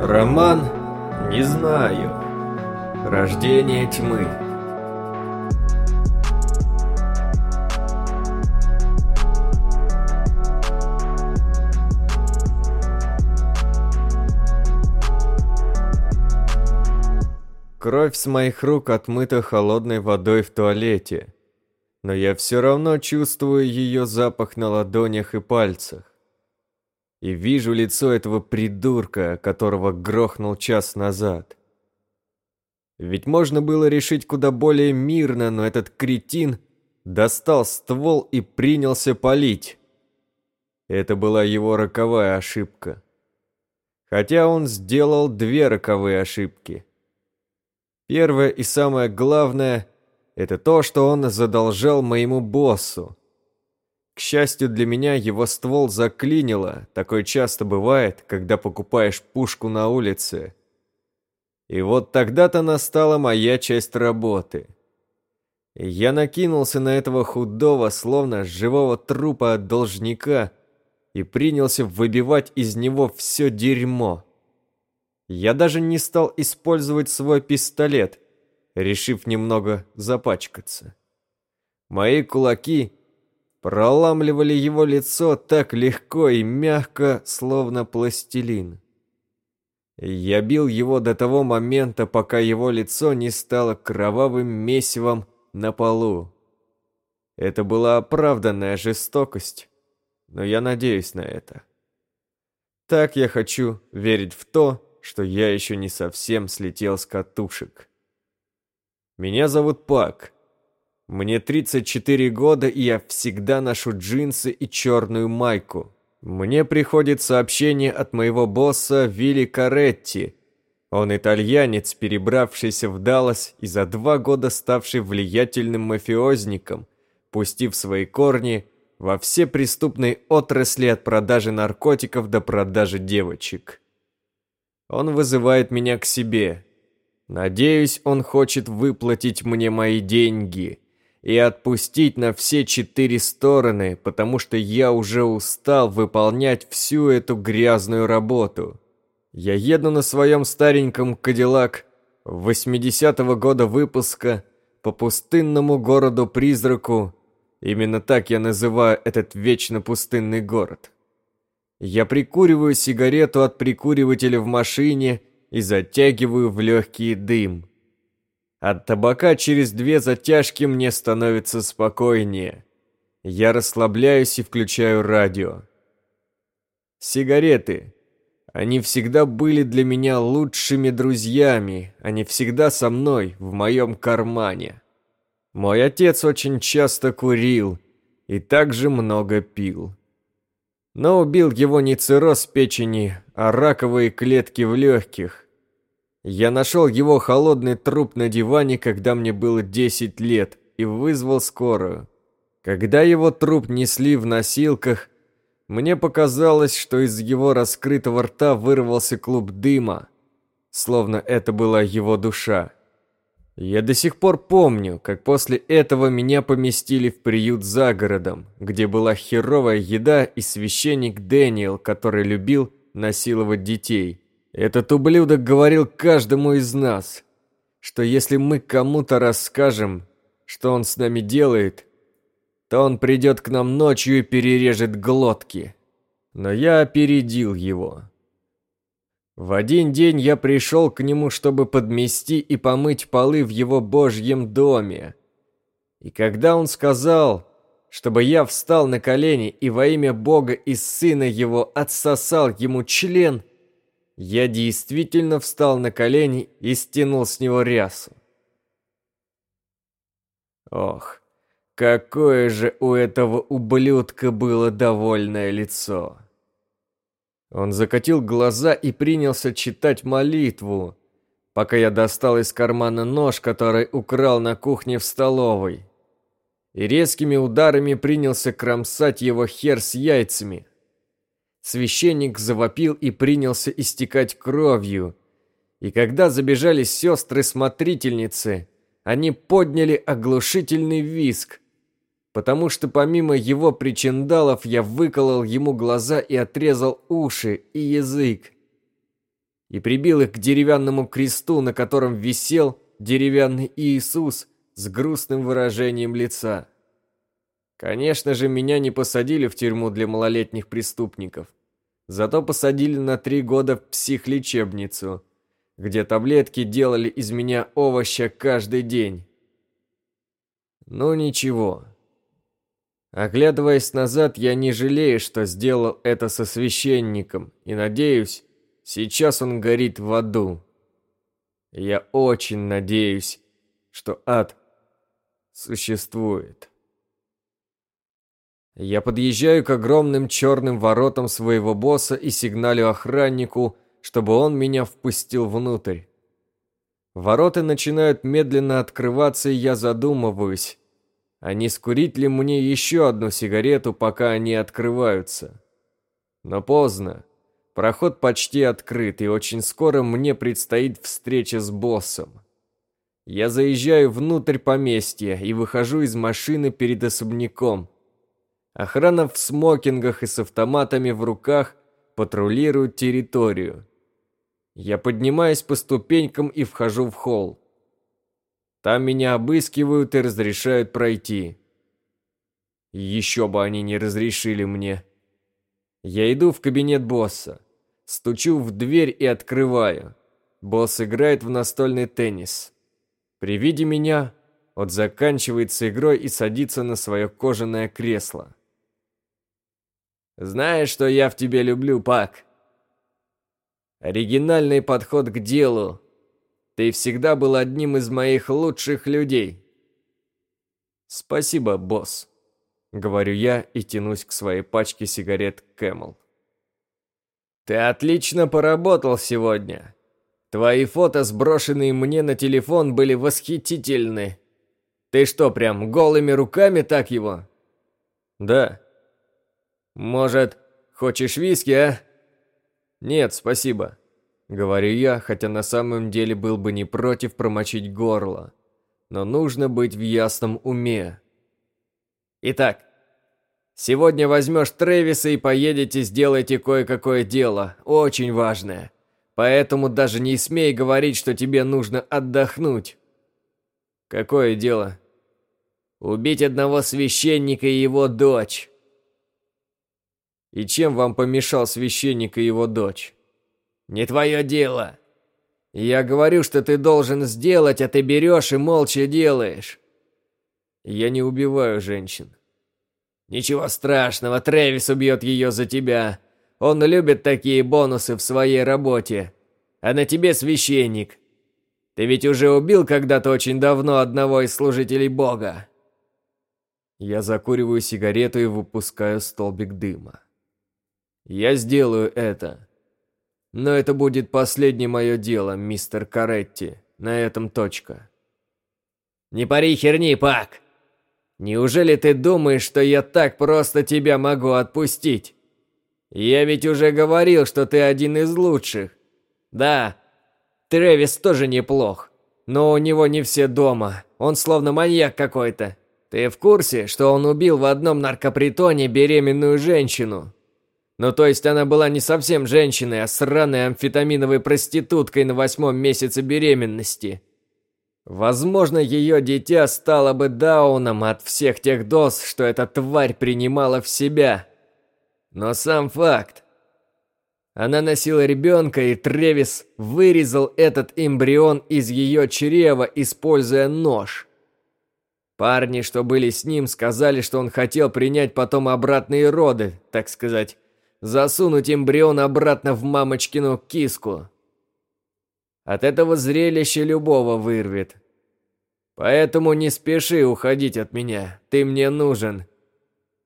Роман, не знаю. Рождение тьмы. Кровь с моих рук отмыта холодной водой в туалете, но я все равно чувствую ее запах на ладонях и пальцах. И вижу лицо этого придурка, которого грохнул час назад. Ведь можно было решить куда более мирно, но этот кретин достал ствол и принялся палить. Это была его роковая ошибка. Хотя он сделал две роковые ошибки. Первое и самое главное – это то, что он задолжал моему боссу. К счастью для меня, его ствол заклинило, такое часто бывает, когда покупаешь пушку на улице. И вот тогда-то настала моя часть работы. Я накинулся на этого худого, словно живого трупа должника, и принялся выбивать из него все дерьмо. Я даже не стал использовать свой пистолет, решив немного запачкаться. Мои кулаки проламливали его лицо так легко и мягко, словно пластилин. Я бил его до того момента, пока его лицо не стало кровавым месивом на полу. Это была оправданная жестокость, но я надеюсь на это. Так я хочу верить в то, что я еще не совсем слетел с катушек. Меня зовут Пак. Мне 34 года, и я всегда ношу джинсы и черную майку. Мне приходит сообщение от моего босса Вилли Каретти. Он итальянец, перебравшийся в Даллас и за два года ставший влиятельным мафиозником, пустив свои корни во все преступные отрасли от продажи наркотиков до продажи девочек. Он вызывает меня к себе. Надеюсь, он хочет выплатить мне мои деньги и отпустить на все четыре стороны, потому что я уже устал выполнять всю эту грязную работу. Я еду на своем стареньком Кадиллак 80-го года выпуска по пустынному городу-призраку. Именно так я называю этот вечно пустынный город. Я прикуриваю сигарету от прикуривателя в машине и затягиваю в легкий дым. От табака через две затяжки мне становится спокойнее. Я расслабляюсь и включаю радио. Сигареты. Они всегда были для меня лучшими друзьями. Они всегда со мной, в моем кармане. Мой отец очень часто курил и также много пил. Но убил его не цирроз печени, а раковые клетки в легких. Я нашел его холодный труп на диване, когда мне было 10 лет, и вызвал скорую. Когда его труп несли в носилках, мне показалось, что из его раскрытого рта вырвался клуб дыма, словно это была его душа. Я до сих пор помню, как после этого меня поместили в приют за городом, где была херовая еда и священник Дэниел, который любил насиловать детей. Этот ублюдок говорил каждому из нас, что если мы кому-то расскажем, что он с нами делает, то он придет к нам ночью и перережет глотки. Но я опередил его. В один день я пришел к нему, чтобы подмести и помыть полы в его божьем доме. И когда он сказал, чтобы я встал на колени и во имя Бога и Сына Его отсосал ему член, я действительно встал на колени и стянул с него рясу. Ох, какое же у этого ублюдка было довольное лицо. Он закатил глаза и принялся читать молитву, пока я достал из кармана нож, который украл на кухне в столовой. И резкими ударами принялся кромсать его хер с яйцами. Священник завопил и принялся истекать кровью. И когда забежали сестры-смотрительницы, они подняли оглушительный виск – потому что помимо его причиндалов я выколол ему глаза и отрезал уши и язык. и прибил их к деревянному кресту, на котором висел деревянный Иисус с грустным выражением лица. Конечно же, меня не посадили в тюрьму для малолетних преступников. Зато посадили на три года в психлечебницу, где таблетки делали из меня овоща каждый день. Ну ничего. Оглядываясь назад, я не жалею, что сделал это со священником, и надеюсь, сейчас он горит в аду. Я очень надеюсь, что ад существует. Я подъезжаю к огромным черным воротам своего босса и сигналю охраннику, чтобы он меня впустил внутрь. Ворота начинают медленно открываться, и я задумываюсь, а не скурить ли мне еще одну сигарету, пока они открываются. Но поздно. Проход почти открыт, и очень скоро мне предстоит встреча с боссом. Я заезжаю внутрь поместья и выхожу из машины перед особняком – Охрана в смокингах и с автоматами в руках патрулирует территорию. Я поднимаюсь по ступенькам и вхожу в холл. Там меня обыскивают и разрешают пройти. Еще бы они не разрешили мне. Я иду в кабинет босса. Стучу в дверь и открываю. Босс играет в настольный теннис. При виде меня он заканчивается игрой и садится на свое кожаное кресло. Знаешь, что я в тебе люблю, Пак? Оригинальный подход к делу. Ты всегда был одним из моих лучших людей. Спасибо, босс. Говорю я и тянусь к своей пачке сигарет Camel. Ты отлично поработал сегодня. Твои фото, сброшенные мне на телефон, были восхитительны. Ты что, прям голыми руками так его? Да. «Может, хочешь виски, а?» «Нет, спасибо», — говорю я, хотя на самом деле был бы не против промочить горло. Но нужно быть в ясном уме. «Итак, сегодня возьмешь Трэвиса и поедете сделайте кое-какое дело, очень важное. Поэтому даже не смей говорить, что тебе нужно отдохнуть». «Какое дело?» «Убить одного священника и его дочь». И чем вам помешал священник и его дочь? Не твое дело. Я говорю, что ты должен сделать, а ты берешь и молча делаешь. Я не убиваю женщин. Ничего страшного, Трэвис убьет ее за тебя. Он любит такие бонусы в своей работе. А на тебе священник. Ты ведь уже убил когда-то очень давно одного из служителей Бога. Я закуриваю сигарету и выпускаю столбик дыма. Я сделаю это. Но это будет последнее мое дело, мистер Каретти. На этом точка. Не пари херни, Пак! Неужели ты думаешь, что я так просто тебя могу отпустить? Я ведь уже говорил, что ты один из лучших. Да, Тревис тоже неплох, но у него не все дома. Он словно маньяк какой-то. Ты в курсе, что он убил в одном наркопритоне беременную женщину? Ну, то есть она была не совсем женщиной, а сраной амфетаминовой проституткой на восьмом месяце беременности. Возможно, ее дитя стало бы дауном от всех тех доз, что эта тварь принимала в себя. Но сам факт. Она носила ребенка, и Тревис вырезал этот эмбрион из ее чрева, используя нож. Парни, что были с ним, сказали, что он хотел принять потом обратные роды, так сказать, засунуть эмбрион обратно в мамочкину киску. От этого зрелища любого вырвет. Поэтому не спеши уходить от меня, ты мне нужен.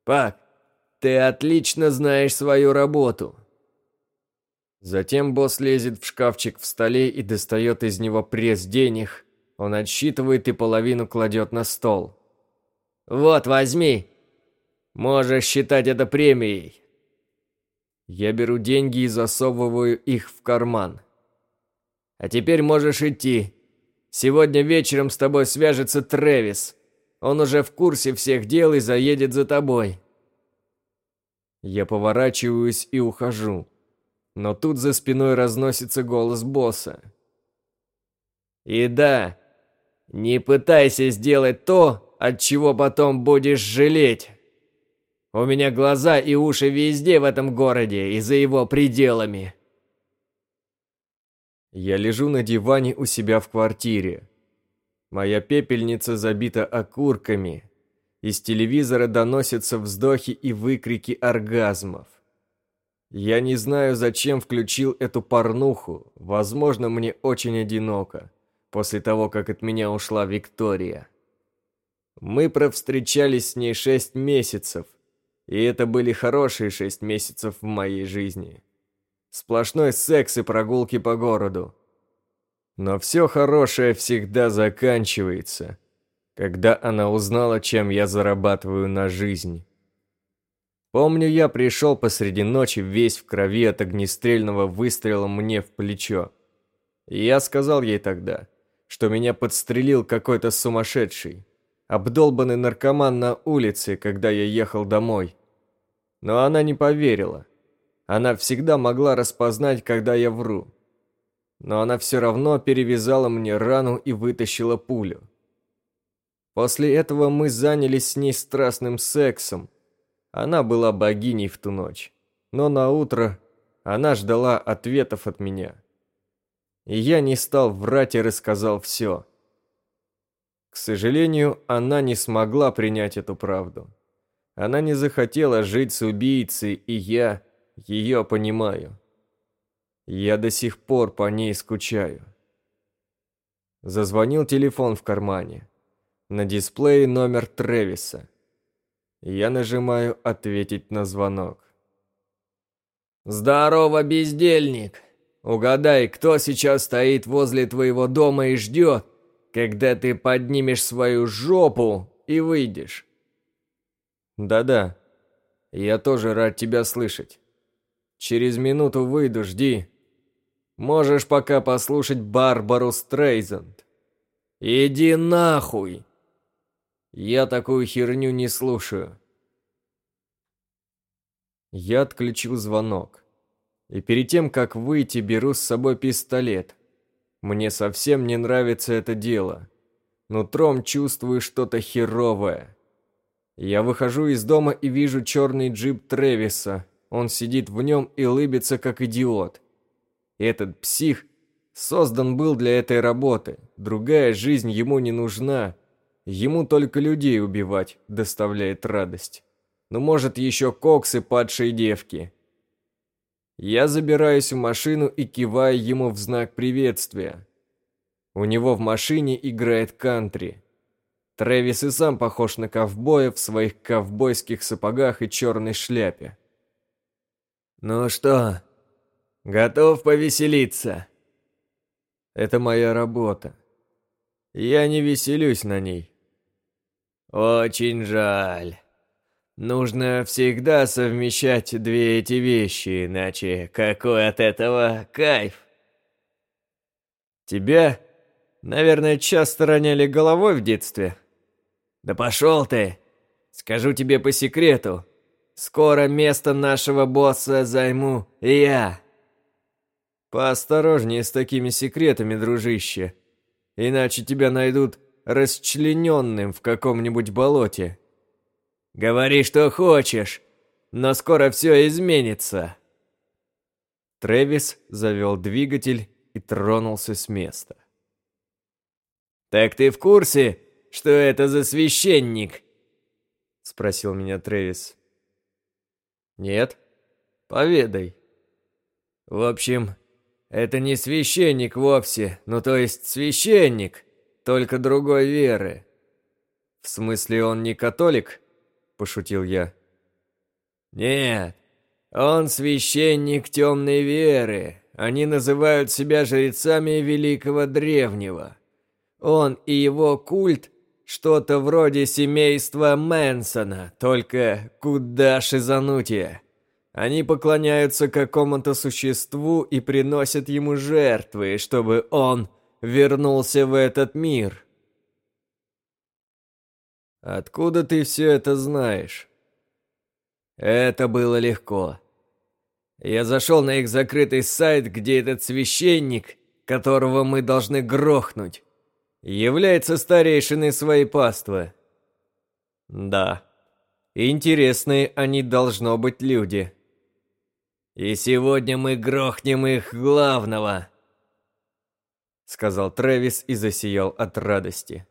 Пак, ты отлично знаешь свою работу. Затем босс лезет в шкафчик в столе и достает из него пресс денег. Он отсчитывает и половину кладет на стол. «Вот, возьми. Можешь считать это премией. Я беру деньги и засовываю их в карман. А теперь можешь идти. Сегодня вечером с тобой свяжется Трэвис. Он уже в курсе всех дел и заедет за тобой. Я поворачиваюсь и ухожу. Но тут за спиной разносится голос босса. «И да, не пытайся сделать то, от чего потом будешь жалеть. У меня глаза и уши везде в этом городе и за его пределами». Я лежу на диване у себя в квартире. Моя пепельница забита окурками. Из телевизора доносятся вздохи и выкрики оргазмов. Я не знаю, зачем включил эту порнуху. Возможно, мне очень одиноко, после того, как от меня ушла Виктория. Мы провстречались с ней шесть месяцев, и это были хорошие шесть месяцев в моей жизни. Сплошной секс и прогулки по городу. Но все хорошее всегда заканчивается, когда она узнала, чем я зарабатываю на жизнь. Помню, я пришел посреди ночи весь в крови от огнестрельного выстрела мне в плечо. И я сказал ей тогда, что меня подстрелил какой-то сумасшедший, обдолбанный наркоман на улице, когда я ехал домой. Но она не поверила. Она всегда могла распознать, когда я вру. Но она все равно перевязала мне рану и вытащила пулю. После этого мы занялись с ней страстным сексом, она была богиней в ту ночь. Но на утро она ждала ответов от меня. И я не стал врать и рассказал все. К сожалению, она не смогла принять эту правду. Она не захотела жить с убийцей, и я ее понимаю. Я до сих пор по ней скучаю. Зазвонил телефон в кармане. На дисплее номер Тревиса. Я нажимаю «Ответить на звонок». «Здорово, бездельник! Угадай, кто сейчас стоит возле твоего дома и ждет, когда ты поднимешь свою жопу и выйдешь?» «Да-да, я тоже рад тебя слышать. Через минуту выйду, жди. Можешь пока послушать Барбару Стрейзанд. Иди нахуй!» Я такую херню не слушаю. Я отключил звонок. И перед тем, как выйти, беру с собой пистолет. Мне совсем не нравится это дело. Нутром чувствую что-то херовое. Я выхожу из дома и вижу черный джип Тревиса. Он сидит в нем и лыбится, как идиот. Этот псих создан был для этой работы. Другая жизнь ему не нужна. Ему только людей убивать доставляет радость. Ну, может, еще коксы падшие девки. Я забираюсь в машину и киваю ему в знак приветствия. У него в машине играет кантри. Трэвис и сам похож на ковбоя в своих ковбойских сапогах и черной шляпе. «Ну что, готов повеселиться?» «Это моя работа. Я не веселюсь на ней. «Очень жаль. Нужно всегда совмещать две эти вещи, иначе какой от этого кайф?» «Тебя, наверное, часто роняли головой в детстве?» «Да пошел ты! Скажу тебе по секрету. Скоро место нашего босса займу я!» «Поосторожнее с такими секретами, дружище, иначе тебя найдут расчлененным в каком-нибудь болоте. Говори, что хочешь, но скоро все изменится. Трэвис завел двигатель и тронулся с места. «Так ты в курсе, что это за священник?» Спросил меня Трэвис. «Нет, поведай». «В общем, это не священник вовсе, ну то есть священник, только другой веры». «В смысле, он не католик?» – пошутил я. «Нет, он священник темной веры. Они называют себя жрецами Великого Древнего. Он и его культ – что-то вроде семейства Мэнсона, только куда шизанутие. Они поклоняются какому-то существу и приносят ему жертвы, чтобы он – вернулся в этот мир. Откуда ты все это знаешь? Это было легко. Я зашел на их закрытый сайт, где этот священник, которого мы должны грохнуть, является старейшиной своей паствы. Да, интересные они должно быть люди. И сегодня мы грохнем их главного, сказал Трэвис и засиял от радости.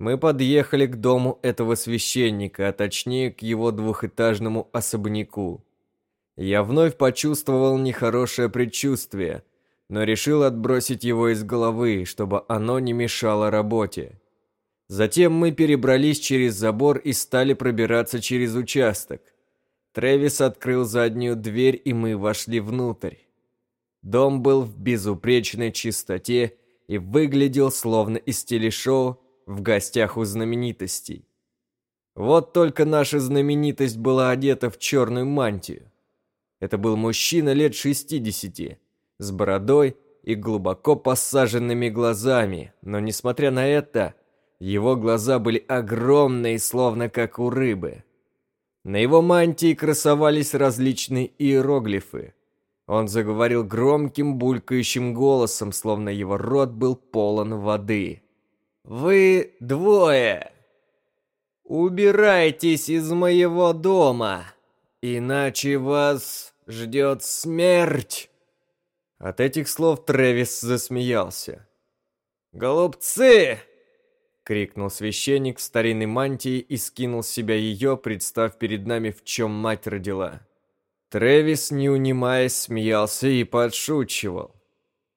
Мы подъехали к дому этого священника, а точнее к его двухэтажному особняку. Я вновь почувствовал нехорошее предчувствие, но решил отбросить его из головы, чтобы оно не мешало работе. Затем мы перебрались через забор и стали пробираться через участок. Трэвис открыл заднюю дверь, и мы вошли внутрь. Дом был в безупречной чистоте и выглядел словно из телешоу в гостях у знаменитостей. Вот только наша знаменитость была одета в черную мантию. Это был мужчина лет 60, с бородой и глубоко посаженными глазами, но несмотря на это, его глаза были огромные, словно как у рыбы. На его мантии красовались различные иероглифы. Он заговорил громким булькающим голосом, словно его рот был полон воды. Вы двое. Убирайтесь из моего дома, иначе вас ждет смерть. От этих слов Трэвис засмеялся. «Голубцы!» — крикнул священник в старинной мантии и скинул с себя ее, представ перед нами, в чем мать родила. Трэвис, не унимаясь, смеялся и подшучивал.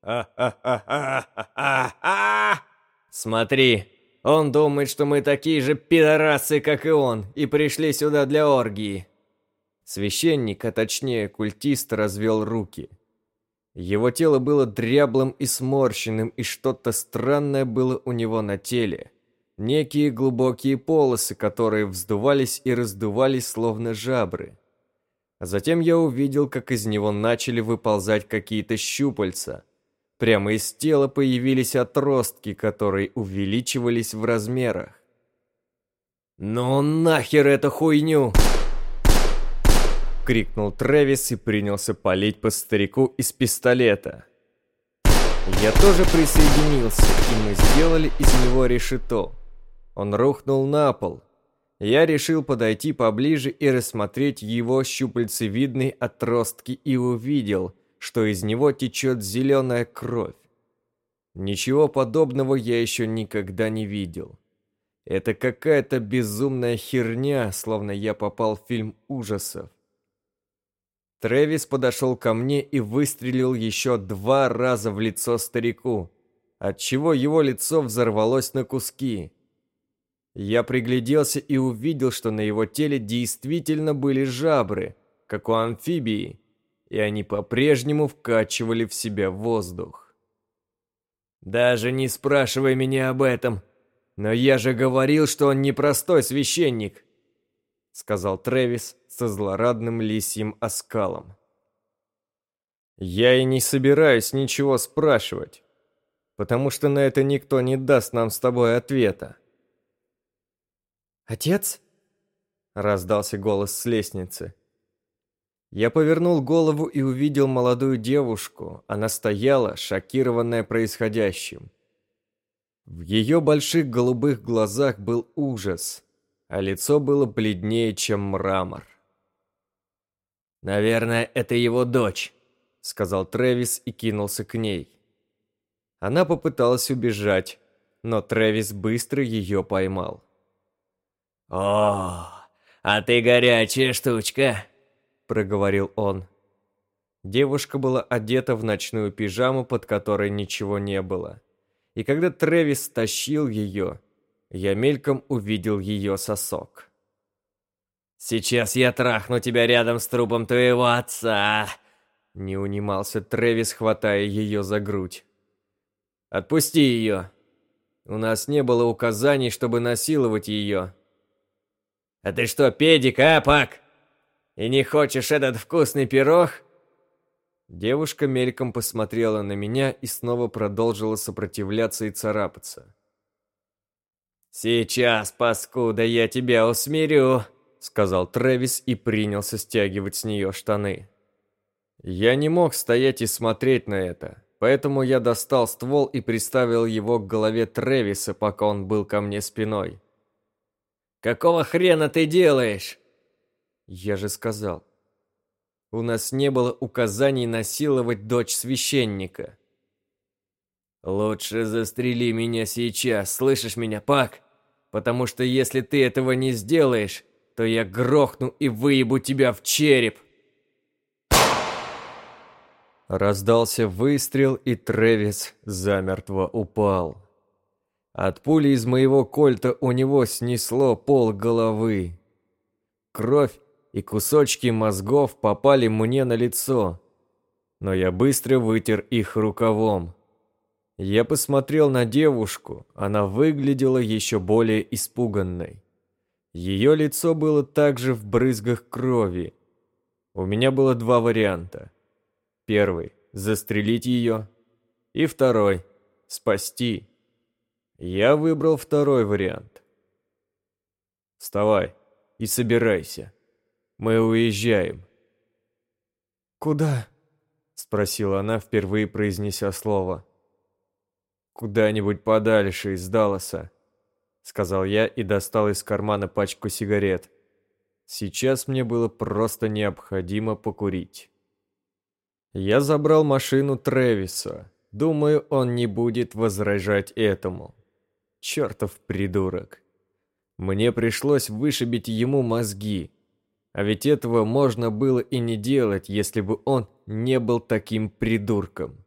«А-ха-ха-ха-ха-ха-ха!» «Смотри, он думает, что мы такие же пидорасы, как и он, и пришли сюда для оргии». Священник, а точнее культист, развел руки. Его тело было дряблым и сморщенным, и что-то странное было у него на теле. Некие глубокие полосы, которые вздувались и раздувались, словно жабры. Затем я увидел, как из него начали выползать какие-то щупальца – Прямо из тела появились отростки, которые увеличивались в размерах. «Ну нахер эту хуйню!» Крикнул Трэвис и принялся палить по старику из пистолета. Я тоже присоединился, и мы сделали из него решето. Он рухнул на пол. Я решил подойти поближе и рассмотреть его щупальцевидные отростки и увидел – что из него течет зеленая кровь. Ничего подобного я еще никогда не видел. Это какая-то безумная херня, словно я попал в фильм ужасов. Трэвис подошел ко мне и выстрелил еще два раза в лицо старику, отчего его лицо взорвалось на куски. Я пригляделся и увидел, что на его теле действительно были жабры, как у амфибии, и они по-прежнему вкачивали в себя воздух. «Даже не спрашивай меня об этом, но я же говорил, что он непростой священник», сказал Трэвис со злорадным лисьим оскалом. «Я и не собираюсь ничего спрашивать, потому что на это никто не даст нам с тобой ответа». «Отец?» — раздался голос с лестницы. Я повернул голову и увидел молодую девушку. Она стояла, шокированная происходящим. В ее больших голубых глазах был ужас, а лицо было бледнее, чем мрамор. «Наверное, это его дочь», — сказал Трэвис и кинулся к ней. Она попыталась убежать, но Трэвис быстро ее поймал. «О, а ты горячая штучка!» Проговорил он. Девушка была одета в ночную пижаму, под которой ничего не было. И когда Трэвис тащил ее, я мельком увидел ее сосок. «Сейчас я трахну тебя рядом с трупом твоего отца!» Не унимался Трэвис, хватая ее за грудь. «Отпусти ее! У нас не было указаний, чтобы насиловать ее!» «А ты что, педик, а, Пак?» И не хочешь этот вкусный пирог?» Девушка мельком посмотрела на меня и снова продолжила сопротивляться и царапаться. «Сейчас, паскуда, я тебя усмирю», — сказал Трэвис и принялся стягивать с нее штаны. Я не мог стоять и смотреть на это, поэтому я достал ствол и приставил его к голове Тревиса, пока он был ко мне спиной. «Какого хрена ты делаешь?» Я же сказал. У нас не было указаний насиловать дочь священника. «Лучше застрели меня сейчас, слышишь меня, Пак? Потому что если ты этого не сделаешь, то я грохну и выебу тебя в череп!» Раздался выстрел, и Тревис замертво упал. От пули из моего кольта у него снесло пол головы. Кровь и кусочки мозгов попали мне на лицо, но я быстро вытер их рукавом. Я посмотрел на девушку, она выглядела еще более испуганной. Ее лицо было также в брызгах крови. У меня было два варианта. Первый – застрелить ее. И второй – спасти. Я выбрал второй вариант. Вставай и собирайся. Мы уезжаем. Куда? Спросила она, впервые произнеся слово. Куда-нибудь подальше из Далласа, сказал я и достал из кармана пачку сигарет. Сейчас мне было просто необходимо покурить. Я забрал машину Тревиса. Думаю, он не будет возражать этому. Чертов придурок. Мне пришлось вышибить ему мозги. А ведь этого можно было и не делать, если бы он не был таким придурком.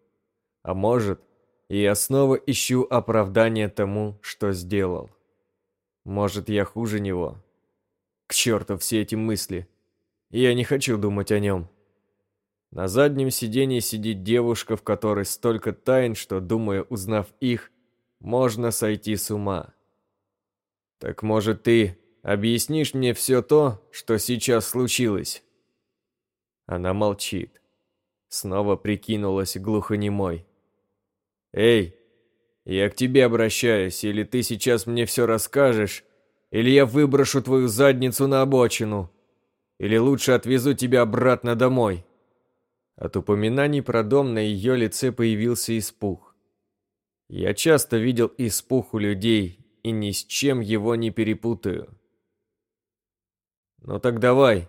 А может, я снова ищу оправдание тому, что сделал. Может, я хуже него. К черту все эти мысли. Я не хочу думать о нем. На заднем сиденье сидит девушка, в которой столько тайн, что, думаю, узнав их, можно сойти с ума. Так может ты объяснишь мне все то, что сейчас случилось?» Она молчит. Снова прикинулась глухонемой. «Эй, я к тебе обращаюсь, или ты сейчас мне все расскажешь, или я выброшу твою задницу на обочину, или лучше отвезу тебя обратно домой». От упоминаний про дом на ее лице появился испуг. Я часто видел испуг у людей и ни с чем его не перепутаю. «Ну так давай,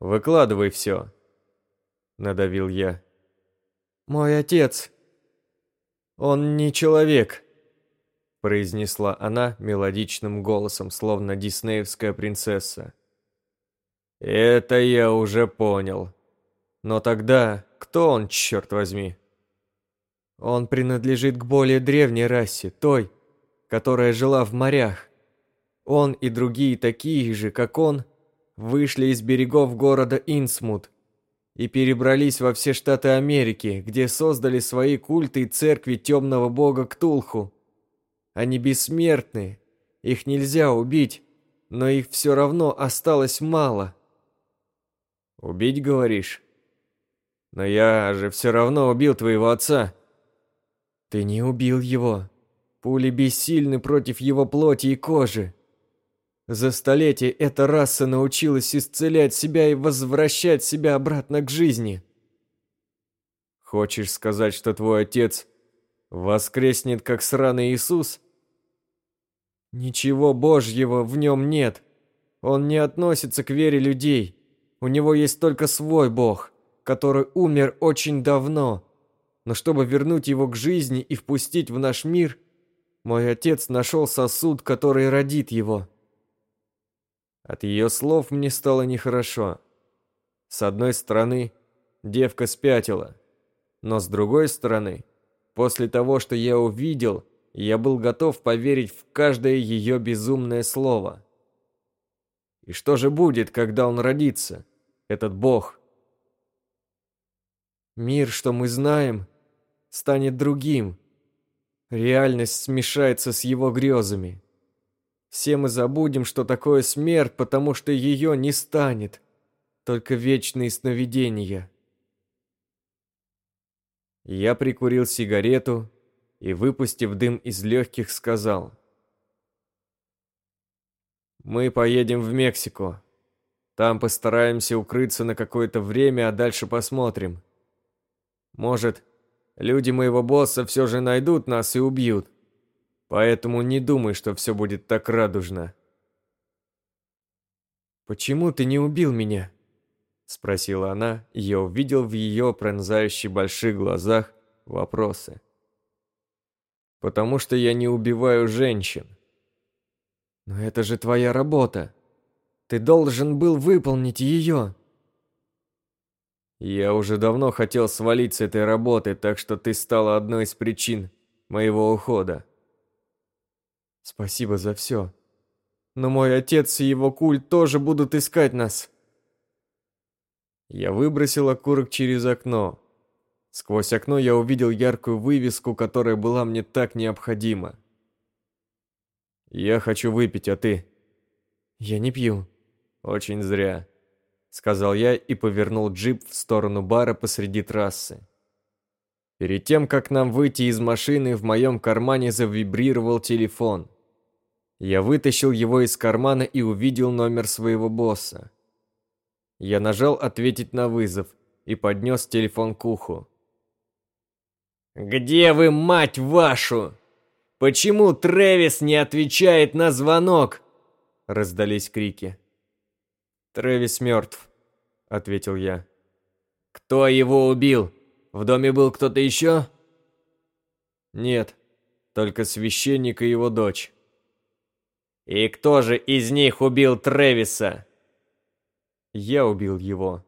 выкладывай все», — надавил я. «Мой отец, он не человек», — произнесла она мелодичным голосом, словно диснеевская принцесса. «Это я уже понял», но тогда кто он, черт возьми? Он принадлежит к более древней расе, той, которая жила в морях. Он и другие такие же, как он, вышли из берегов города Инсмут и перебрались во все штаты Америки, где создали свои культы и церкви темного бога Ктулху. Они бессмертны, их нельзя убить, но их все равно осталось мало. «Убить, говоришь?» Но я же все равно убил твоего отца. Ты не убил его. Пули бессильны против его плоти и кожи. За столетия эта раса научилась исцелять себя и возвращать себя обратно к жизни. Хочешь сказать, что твой отец воскреснет как сраный Иисус? Ничего божьего в нем нет. Он не относится к вере людей. У него есть только свой бог который умер очень давно. Но чтобы вернуть его к жизни и впустить в наш мир, мой отец нашел сосуд, который родит его. От ее слов мне стало нехорошо. С одной стороны, девка спятила, но с другой стороны, после того, что я увидел, я был готов поверить в каждое ее безумное слово. И что же будет, когда он родится, этот бог? Мир, что мы знаем, станет другим. Реальность смешается с его грезами. Все мы забудем, что такое смерть, потому что ее не станет. Только вечные сновидения. Я прикурил сигарету и, выпустив дым из легких, сказал. «Мы поедем в Мексику. Там постараемся укрыться на какое-то время, а дальше посмотрим. Может, люди моего босса все же найдут нас и убьют. Поэтому не думай, что все будет так радужно. «Почему ты не убил меня?» Спросила она, и я увидел в ее пронзающих больших глазах вопросы. «Потому что я не убиваю женщин». «Но это же твоя работа. Ты должен был выполнить ее». Я уже давно хотел свалить с этой работы, так что ты стала одной из причин моего ухода. Спасибо за все. Но мой отец и его культ тоже будут искать нас. Я выбросил окурок через окно. Сквозь окно я увидел яркую вывеску, которая была мне так необходима. Я хочу выпить, а ты? Я не пью. Очень зря сказал я и повернул джип в сторону бара посреди трассы. Перед тем, как нам выйти из машины, в моем кармане завибрировал телефон. Я вытащил его из кармана и увидел номер своего босса. Я нажал «Ответить на вызов» и поднес телефон к уху. «Где вы, мать вашу? Почему Трэвис не отвечает на звонок?» Раздались крики. «Трэвис мертв», — ответил я. «Кто его убил? В доме был кто-то еще?» «Нет, только священник и его дочь». «И кто же из них убил Трэвиса?» «Я убил его».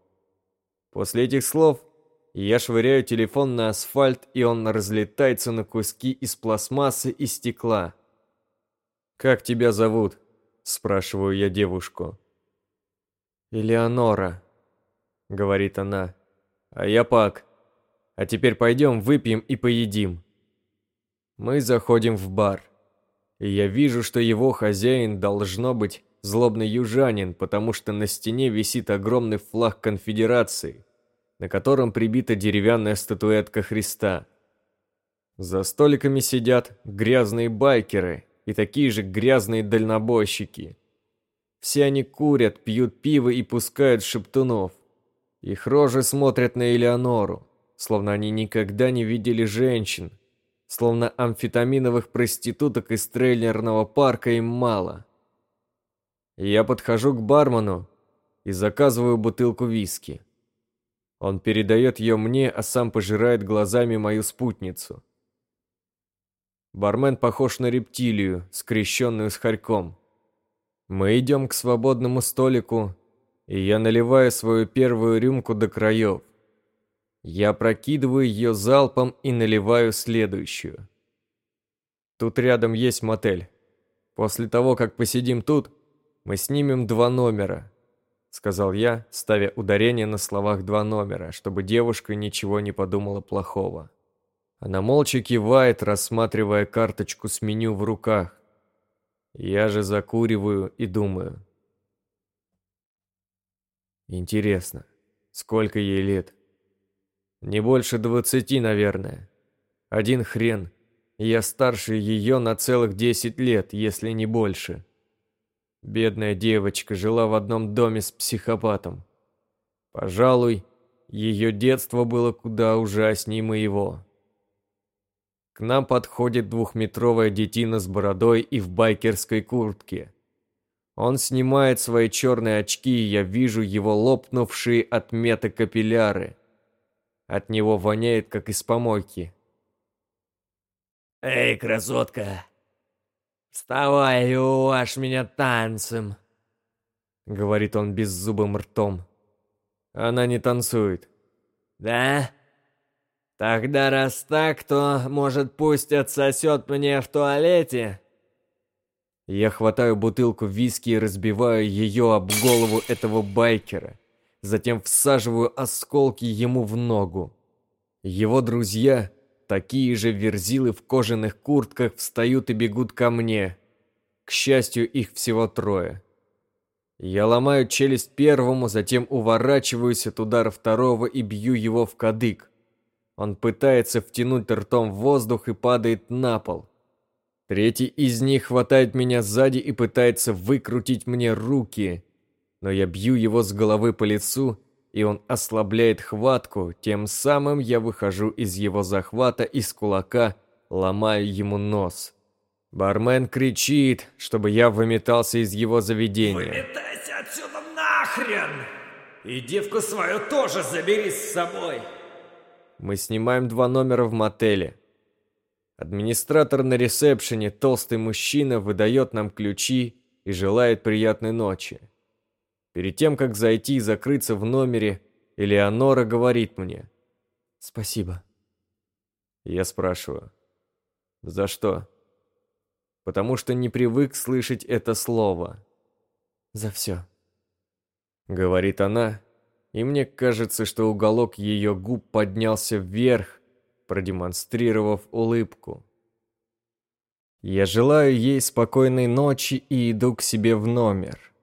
После этих слов я швыряю телефон на асфальт, и он разлетается на куски из пластмассы и стекла. «Как тебя зовут?» – спрашиваю я девушку. «Элеонора», — говорит она. «А я Пак. А теперь пойдем выпьем и поедим». Мы заходим в бар. И я вижу, что его хозяин должно быть злобный южанин, потому что на стене висит огромный флаг конфедерации, на котором прибита деревянная статуэтка Христа. За столиками сидят грязные байкеры и такие же грязные дальнобойщики – все они курят, пьют пиво и пускают шептунов. Их рожи смотрят на Элеонору, словно они никогда не видели женщин, словно амфетаминовых проституток из трейлерного парка им мало. Я подхожу к бармену и заказываю бутылку виски. Он передает ее мне, а сам пожирает глазами мою спутницу. Бармен похож на рептилию, скрещенную с хорьком. Мы идем к свободному столику, и я наливаю свою первую рюмку до краев. Я прокидываю ее залпом и наливаю следующую. Тут рядом есть мотель. После того, как посидим тут, мы снимем два номера, сказал я, ставя ударение на словах два номера, чтобы девушка ничего не подумала плохого. Она молча кивает, рассматривая карточку с меню в руках. Я же закуриваю и думаю. Интересно, сколько ей лет? Не больше двадцати, наверное. Один хрен. Я старше ее на целых десять лет, если не больше. Бедная девочка жила в одном доме с психопатом. Пожалуй, ее детство было куда ужаснее моего. К нам подходит двухметровая детина с бородой и в байкерской куртке. Он снимает свои черные очки, и я вижу его лопнувшие от мета капилляры. От него воняет, как из помойки. «Эй, красотка! Вставай и уважь меня танцем!» Говорит он беззубым ртом. Она не танцует. «Да?» Тогда раз так, то, может, пусть отсосет мне в туалете? Я хватаю бутылку виски и разбиваю ее об голову этого байкера. Затем всаживаю осколки ему в ногу. Его друзья, такие же верзилы в кожаных куртках, встают и бегут ко мне. К счастью, их всего трое. Я ломаю челюсть первому, затем уворачиваюсь от удара второго и бью его в кадык. Он пытается втянуть ртом в воздух и падает на пол. Третий из них хватает меня сзади и пытается выкрутить мне руки. Но я бью его с головы по лицу, и он ослабляет хватку, тем самым я выхожу из его захвата из кулака, ломаю ему нос. Бармен кричит, чтобы я выметался из его заведения. Выметайся отсюда нахрен! И девку свою тоже забери с собой. Мы снимаем два номера в мотеле. Администратор на ресепшене, толстый мужчина, выдает нам ключи и желает приятной ночи. Перед тем, как зайти и закрыться в номере, Элеонора говорит мне «Спасибо». Я спрашиваю «За что?» Потому что не привык слышать это слово. «За все», — говорит она, и мне кажется, что уголок ее губ поднялся вверх, продемонстрировав улыбку. Я желаю ей спокойной ночи и иду к себе в номер.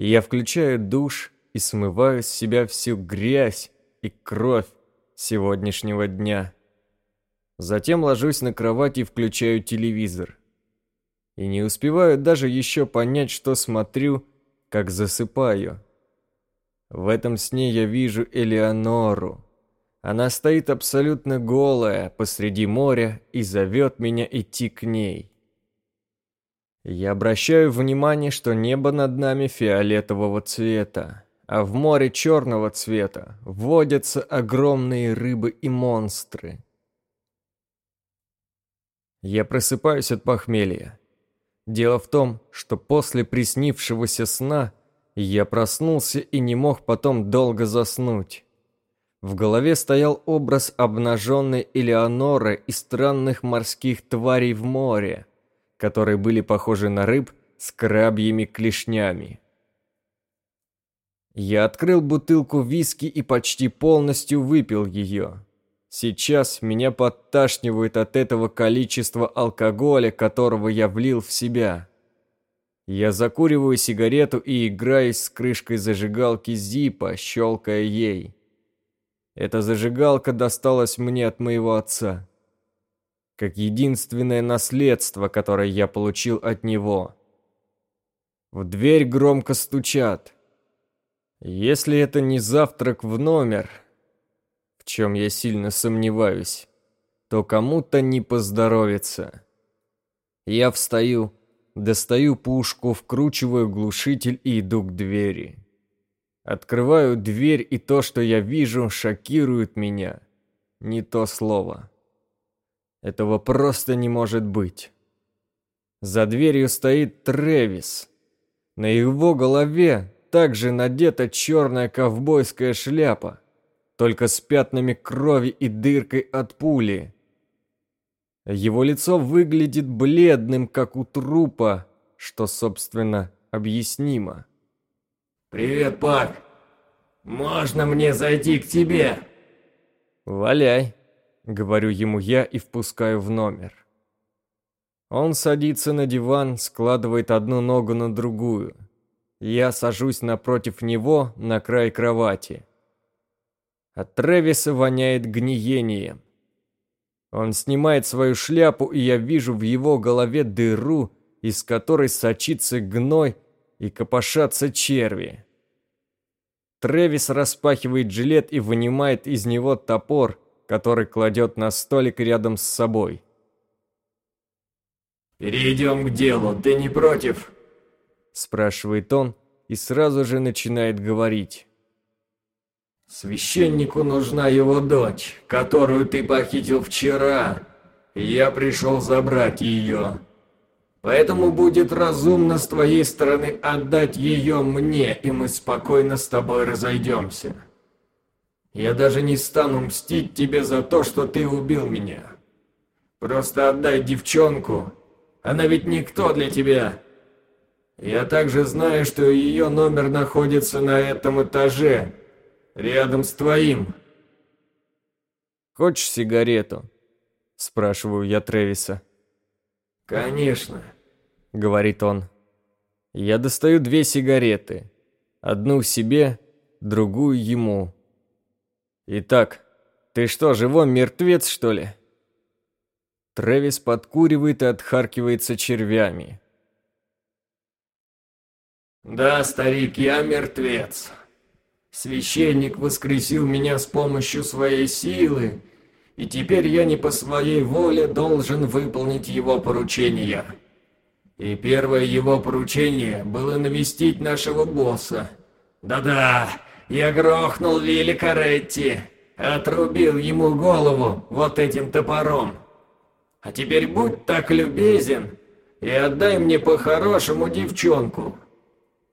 Я включаю душ и смываю с себя всю грязь и кровь сегодняшнего дня. Затем ложусь на кровать и включаю телевизор. И не успеваю даже еще понять, что смотрю, как засыпаю. В этом сне я вижу Элеонору. Она стоит абсолютно голая посреди моря и зовет меня идти к ней. Я обращаю внимание, что небо над нами фиолетового цвета, а в море черного цвета водятся огромные рыбы и монстры. Я просыпаюсь от похмелья. Дело в том, что после приснившегося сна я проснулся и не мог потом долго заснуть. В голове стоял образ обнаженной Элеоноры и странных морских тварей в море, которые были похожи на рыб с крабьими клешнями. Я открыл бутылку виски и почти полностью выпил ее. Сейчас меня подташнивает от этого количества алкоголя, которого я влил в себя. Я закуриваю сигарету и играюсь с крышкой зажигалки Зипа, щелкая ей. Эта зажигалка досталась мне от моего отца. Как единственное наследство, которое я получил от него. В дверь громко стучат. Если это не завтрак в номер, в чем я сильно сомневаюсь, то кому-то не поздоровится. Я встаю, достаю пушку, вкручиваю глушитель и иду к двери. Открываю дверь, и то, что я вижу, шокирует меня. Не то слово. Этого просто не может быть. За дверью стоит Тревис. На его голове также надета черная ковбойская шляпа, только с пятнами крови и дыркой от пули. Его лицо выглядит бледным, как у трупа, что, собственно, объяснимо. «Привет, Пак! Можно мне зайти к тебе?» «Валяй», — говорю ему я и впускаю в номер. Он садится на диван, складывает одну ногу на другую. Я сажусь напротив него на край кровати. От Тревиса воняет гниением. Он снимает свою шляпу, и я вижу в его голове дыру, из которой сочится гной и копошатся черви. Трэвис распахивает жилет и вынимает из него топор, который кладет на столик рядом с собой. «Перейдем к делу, ты не против?» спрашивает он и сразу же начинает говорить. «Священнику нужна его дочь, которую ты похитил вчера. Я пришел забрать ее. Поэтому будет разумно с твоей стороны отдать ее мне, и мы спокойно с тобой разойдемся. Я даже не стану мстить тебе за то, что ты убил меня. Просто отдай девчонку, она ведь никто для тебя. Я также знаю, что ее номер находится на этом этаже, рядом с твоим. «Хочешь сигарету?» – спрашиваю я Тревиса. «Конечно», — говорит он. Я достаю две сигареты. Одну себе, другую ему. Итак, ты что, живой мертвец, что ли? Трэвис подкуривает и отхаркивается червями. Да, старик, я мертвец. Священник воскресил меня с помощью своей силы, и теперь я не по своей воле должен выполнить его поручение. И первое его поручение было навестить нашего босса. Да-да, я грохнул Вилли Каретти, отрубил ему голову вот этим топором. А теперь будь так любезен и отдай мне по-хорошему девчонку.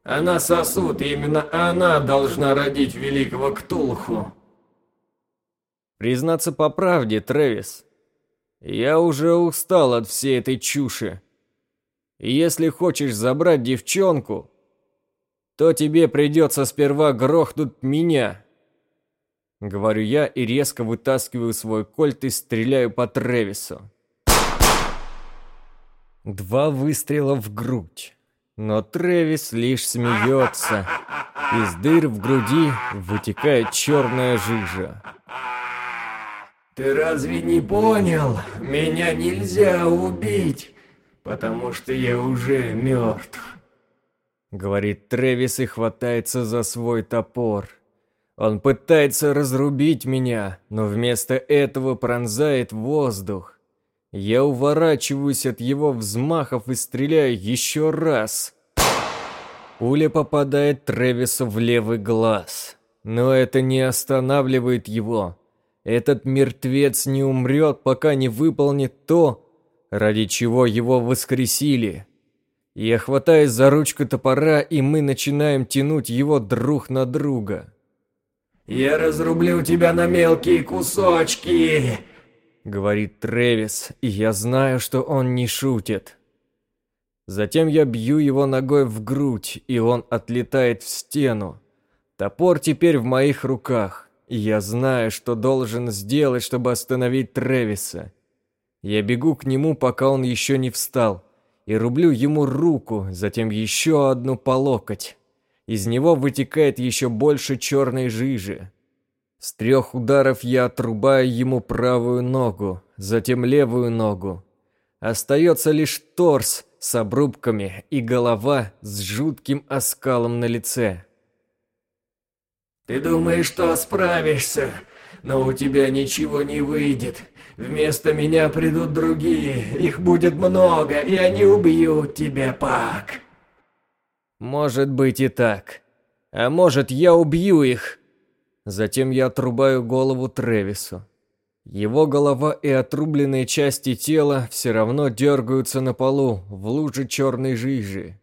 Она сосуд, и именно она должна родить великого Ктулху. Признаться по правде, Трэвис, я уже устал от всей этой чуши. Если хочешь забрать девчонку, то тебе придется сперва грохнуть меня. Говорю я и резко вытаскиваю свой кольт и стреляю по Тревису. Два выстрела в грудь. Но Трэвис лишь смеется. Из дыр в груди вытекает черная жижа. Ты разве не понял? Меня нельзя убить, потому что я уже мертв. Говорит Трэвис и хватается за свой топор. Он пытается разрубить меня, но вместо этого пронзает воздух. Я уворачиваюсь от его взмахов и стреляю еще раз. Пуля попадает Тревису в левый глаз. Но это не останавливает его. Этот мертвец не умрет, пока не выполнит то, ради чего его воскресили. Я хватаюсь за ручку топора, и мы начинаем тянуть его друг на друга. «Я разрублю тебя на мелкие кусочки!» говорит Тревис, и я знаю, что он не шутит. Затем я бью его ногой в грудь, и он отлетает в стену. Топор теперь в моих руках, и я знаю, что должен сделать, чтобы остановить Тревиса. Я бегу к нему, пока он еще не встал, и рублю ему руку, затем еще одну по локоть. Из него вытекает еще больше черной жижи. С трех ударов я отрубаю ему правую ногу, затем левую ногу. Остается лишь торс с обрубками и голова с жутким оскалом на лице. «Ты думаешь, что справишься, но у тебя ничего не выйдет. Вместо меня придут другие, их будет много, и они убьют тебя, Пак». «Может быть и так. А может, я убью их?» Затем я отрубаю голову Тревису. Его голова и отрубленные части тела все равно дергаются на полу в луже черной жижи.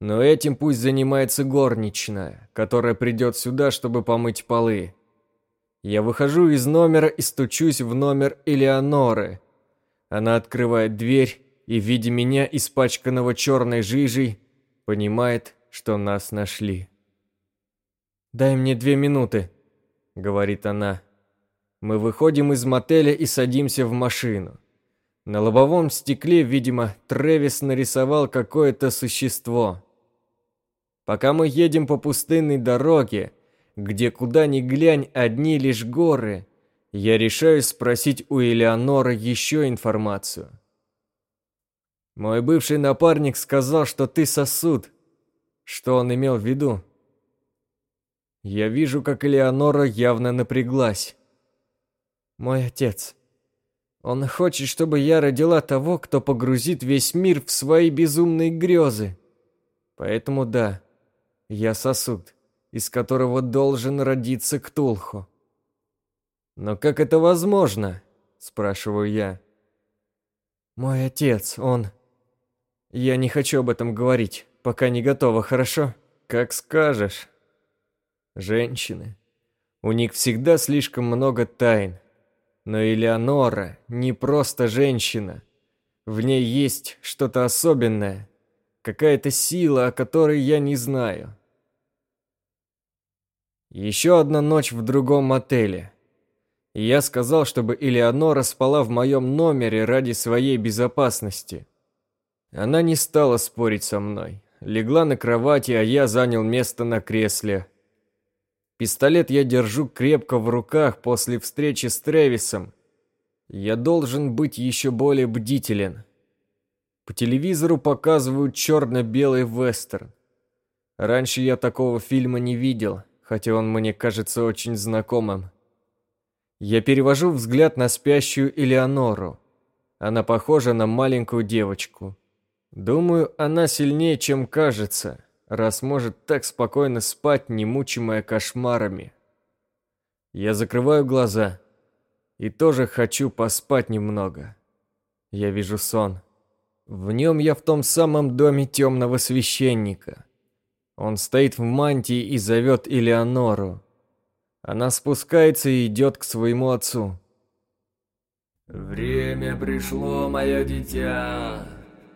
Но этим пусть занимается горничная, которая придет сюда, чтобы помыть полы. Я выхожу из номера и стучусь в номер Элеоноры. Она открывает дверь и, видя меня, испачканного черной жижей, понимает, что нас нашли. «Дай мне две минуты», говорит она. Мы выходим из мотеля и садимся в машину. На лобовом стекле, видимо, Тревис нарисовал какое-то существо. Пока мы едем по пустынной дороге, где куда ни глянь одни лишь горы, я решаю спросить у Элеоноры еще информацию. Мой бывший напарник сказал, что ты сосуд. Что он имел в виду? Я вижу, как Элеонора явно напряглась. Мой отец. Он хочет, чтобы я родила того, кто погрузит весь мир в свои безумные грезы. Поэтому да, я сосуд, из которого должен родиться Ктулху. Но как это возможно? спрашиваю я. Мой отец, он Я не хочу об этом говорить, пока не готова, хорошо? Как скажешь. Женщины. У них всегда слишком много тайн. Но Элеонора не просто женщина. В ней есть что-то особенное. Какая-то сила, о которой я не знаю. Еще одна ночь в другом отеле. я сказал, чтобы Элеонора спала в моем номере ради своей безопасности. Она не стала спорить со мной. Легла на кровати, а я занял место на кресле, Пистолет я держу крепко в руках после встречи с Тревисом. Я должен быть еще более бдителен. По телевизору показывают черно-белый вестерн. Раньше я такого фильма не видел, хотя он мне кажется очень знакомым. Я перевожу взгляд на спящую Элеонору. Она похожа на маленькую девочку. Думаю, она сильнее, чем кажется, раз может так спокойно спать, не мучимая кошмарами. Я закрываю глаза и тоже хочу поспать немного. Я вижу сон. В нем я в том самом доме темного священника. Он стоит в мантии и зовет Элеонору. Она спускается и идет к своему отцу. «Время пришло, мое дитя»,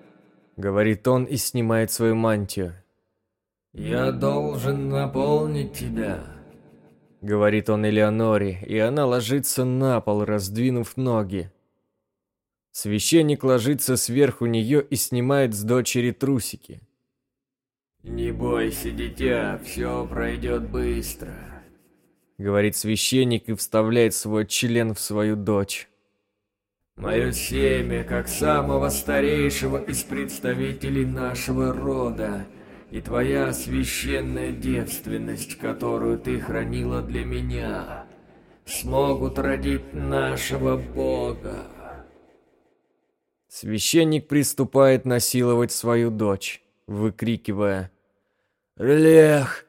— говорит он и снимает свою мантию. «Я должен наполнить тебя», — говорит он Элеоноре, и она ложится на пол, раздвинув ноги. Священник ложится сверху нее и снимает с дочери трусики. «Не бойся, дитя, все пройдет быстро», — говорит священник и вставляет свой член в свою дочь. «Мое семя, как самого старейшего из представителей нашего рода, и твоя священная девственность, которую ты хранила для меня, смогут родить нашего Бога». Священник приступает насиловать свою дочь выкрикивая «Релех!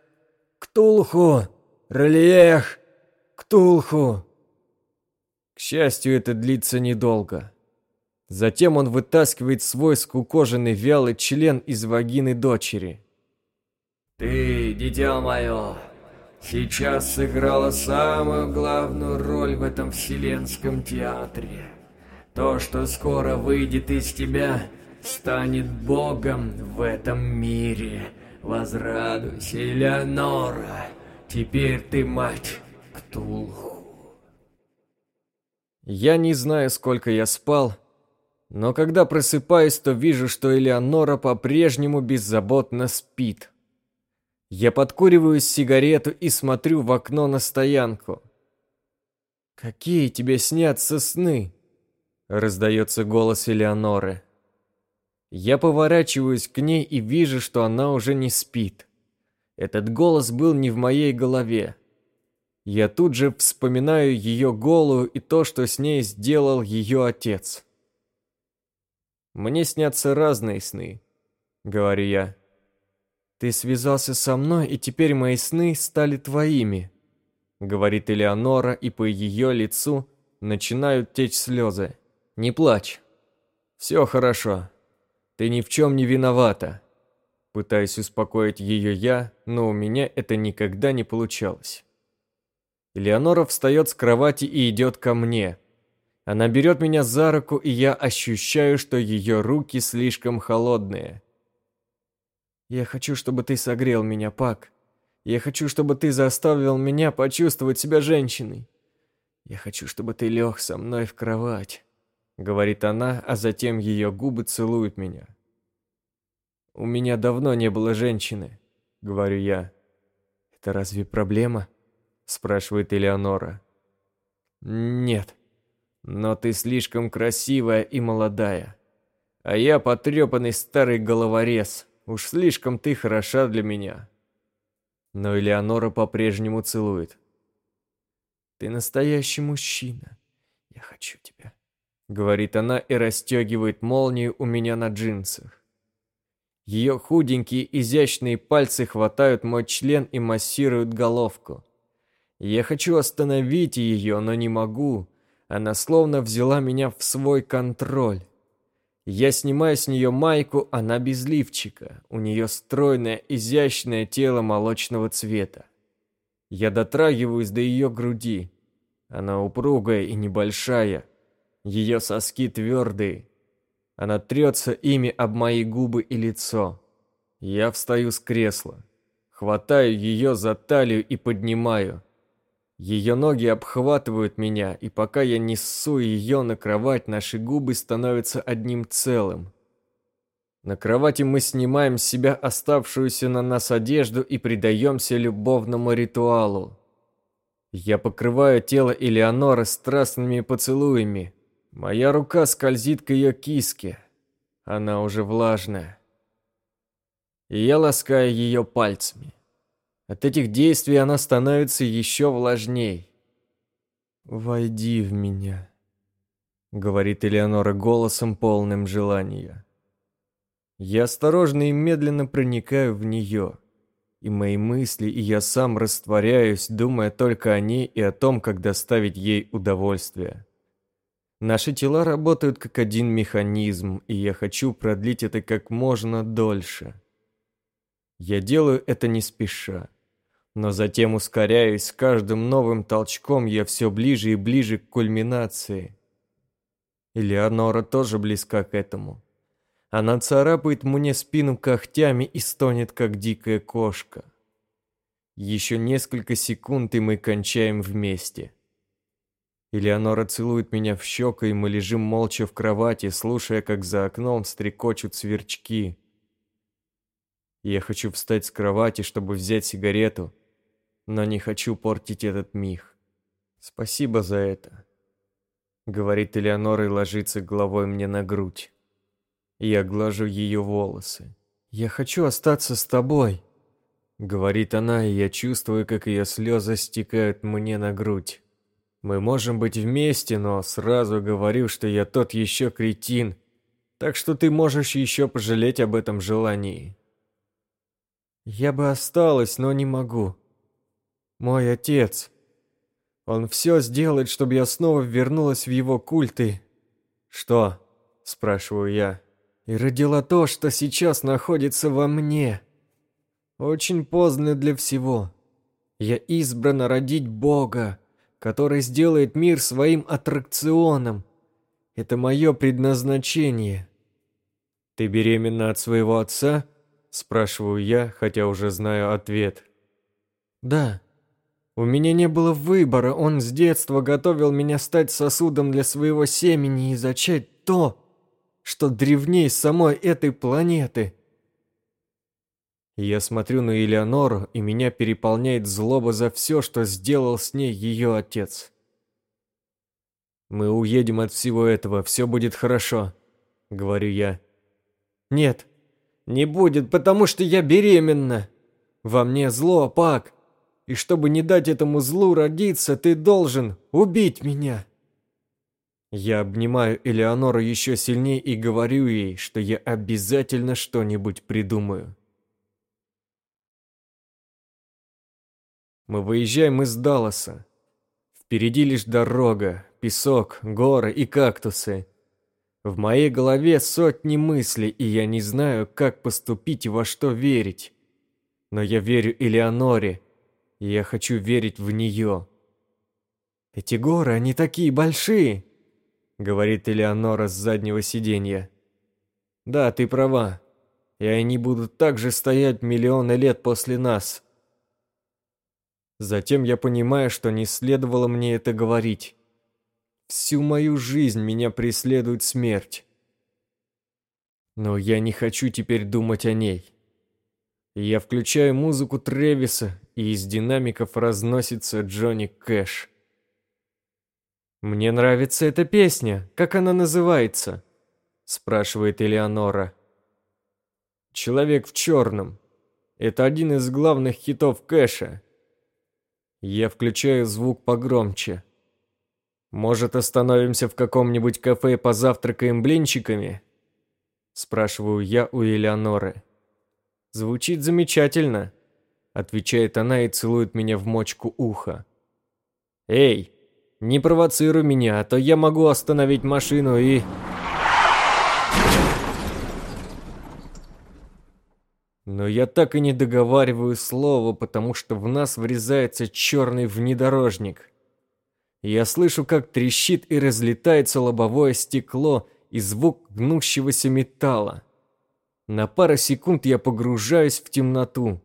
Ктулху! Релех! Ктулху!» К счастью, это длится недолго. Затем он вытаскивает свой скукоженный вялый член из вагины дочери. «Ты, дитя мое, сейчас сыграла самую главную роль в этом вселенском театре. То, что скоро выйдет из тебя, станет богом в этом мире. Возрадуйся, Элеонора, теперь ты мать Ктулху. Я не знаю, сколько я спал, но когда просыпаюсь, то вижу, что Элеонора по-прежнему беззаботно спит. Я подкуриваю сигарету и смотрю в окно на стоянку. «Какие тебе снятся сны?» — раздается голос Элеоноры. Я поворачиваюсь к ней и вижу, что она уже не спит. Этот голос был не в моей голове. Я тут же вспоминаю ее голую и то, что с ней сделал ее отец. «Мне снятся разные сны», — говорю я. «Ты связался со мной, и теперь мои сны стали твоими», — говорит Элеонора, и по ее лицу начинают течь слезы. «Не плачь. Все хорошо. Ты ни в чем не виновата. Пытаюсь успокоить ее я, но у меня это никогда не получалось. Элеонора встает с кровати и идет ко мне. Она берет меня за руку, и я ощущаю, что ее руки слишком холодные. «Я хочу, чтобы ты согрел меня, Пак. Я хочу, чтобы ты заставил меня почувствовать себя женщиной. Я хочу, чтобы ты лег со мной в кровать» говорит она, а затем ее губы целуют меня. У меня давно не было женщины, говорю я. Это разве проблема? спрашивает Элеонора. Нет. Но ты слишком красивая и молодая. А я потрепанный старый головорез. Уж слишком ты хороша для меня. Но Элеонора по-прежнему целует. Ты настоящий мужчина. Я хочу тебя говорит она и расстегивает молнию у меня на джинсах. Ее худенькие изящные пальцы хватают мой член и массируют головку. Я хочу остановить ее, но не могу. Она словно взяла меня в свой контроль. Я снимаю с нее майку, она без лифчика. У нее стройное, изящное тело молочного цвета. Я дотрагиваюсь до ее груди. Она упругая и небольшая, ее соски твердые. Она трется ими об мои губы и лицо. Я встаю с кресла, хватаю ее за талию и поднимаю. Ее ноги обхватывают меня, и пока я несу ее на кровать, наши губы становятся одним целым. На кровати мы снимаем с себя оставшуюся на нас одежду и предаемся любовному ритуалу. Я покрываю тело Элеоноры страстными поцелуями, Моя рука скользит к ее киске. Она уже влажная. и я ласкаю ее пальцами. От этих действий она становится еще влажней. «Войди в меня», — говорит Элеонора голосом, полным желания. Я осторожно и медленно проникаю в нее, и мои мысли, и я сам растворяюсь, думая только о ней и о том, как доставить ей удовольствие. Наши тела работают как один механизм, и я хочу продлить это как можно дольше. Я делаю это не спеша, но затем ускоряюсь, с каждым новым толчком я все ближе и ближе к кульминации. Элеонора тоже близка к этому. Она царапает мне спину когтями и стонет, как дикая кошка. Еще несколько секунд, и мы кончаем вместе. Элеонора целует меня в щеку, и мы лежим молча в кровати, слушая, как за окном стрекочут сверчки. Я хочу встать с кровати, чтобы взять сигарету, но не хочу портить этот миг. Спасибо за это, говорит Элеонора и ложится головой мне на грудь. Я глажу ее волосы. Я хочу остаться с тобой, говорит она, и я чувствую, как ее слезы стекают мне на грудь. Мы можем быть вместе, но сразу говорю, что я тот еще кретин, так что ты можешь еще пожалеть об этом желании. Я бы осталась, но не могу. Мой отец. Он все сделает, чтобы я снова вернулась в его культы. Что? Спрашиваю я. И родила то, что сейчас находится во мне. Очень поздно для всего. Я избрана родить Бога который сделает мир своим аттракционом. Это мое предназначение. Ты беременна от своего отца? Спрашиваю я, хотя уже знаю ответ. Да. У меня не было выбора, он с детства готовил меня стать сосудом для своего семени и зачать то, что древней самой этой планеты. Я смотрю на Элеонору, и меня переполняет злоба за все, что сделал с ней ее отец. «Мы уедем от всего этого, все будет хорошо», — говорю я. «Нет, не будет, потому что я беременна. Во мне зло, Пак, и чтобы не дать этому злу родиться, ты должен убить меня». Я обнимаю Элеонору еще сильнее и говорю ей, что я обязательно что-нибудь придумаю. Мы выезжаем из Далласа. Впереди лишь дорога, песок, горы и кактусы. В моей голове сотни мыслей, и я не знаю, как поступить и во что верить. Но я верю Элеоноре, и я хочу верить в нее. «Эти горы, они такие большие!» — говорит Элеонора с заднего сиденья. «Да, ты права. И они будут так же стоять миллионы лет после нас. Затем я понимаю, что не следовало мне это говорить. Всю мою жизнь меня преследует смерть. Но я не хочу теперь думать о ней. Я включаю музыку Тревиса, и из динамиков разносится Джонни Кэш. «Мне нравится эта песня. Как она называется?» спрашивает Элеонора. «Человек в черном. Это один из главных хитов Кэша. Я включаю звук погромче. Может, остановимся в каком-нибудь кафе и позавтракаем блинчиками? Спрашиваю я у Элеоноры. Звучит замечательно, отвечает она и целует меня в мочку уха. Эй, не провоцируй меня, а то я могу остановить машину и... Но я так и не договариваю слова, потому что в нас врезается черный внедорожник. Я слышу, как трещит и разлетается лобовое стекло и звук гнущегося металла. На пару секунд я погружаюсь в темноту.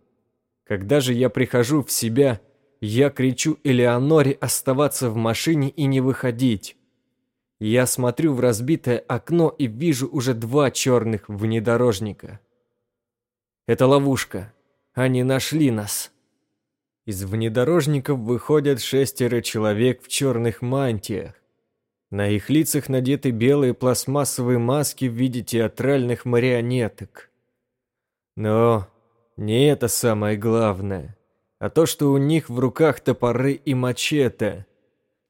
Когда же я прихожу в себя, я кричу Элеоноре оставаться в машине и не выходить. Я смотрю в разбитое окно и вижу уже два черных внедорожника. Это ловушка. Они нашли нас. Из внедорожников выходят шестеро человек в черных мантиях. На их лицах надеты белые пластмассовые маски в виде театральных марионеток. Но не это самое главное, а то, что у них в руках топоры и мачете.